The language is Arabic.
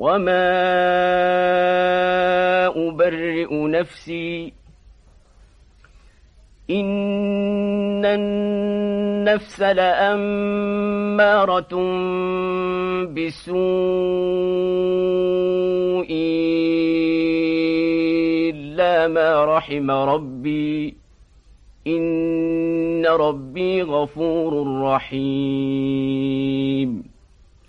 وما أبرئ نفسي إن النفس لأمارة بسوء إلا ما رحم ربي إن ربي غفور رحيم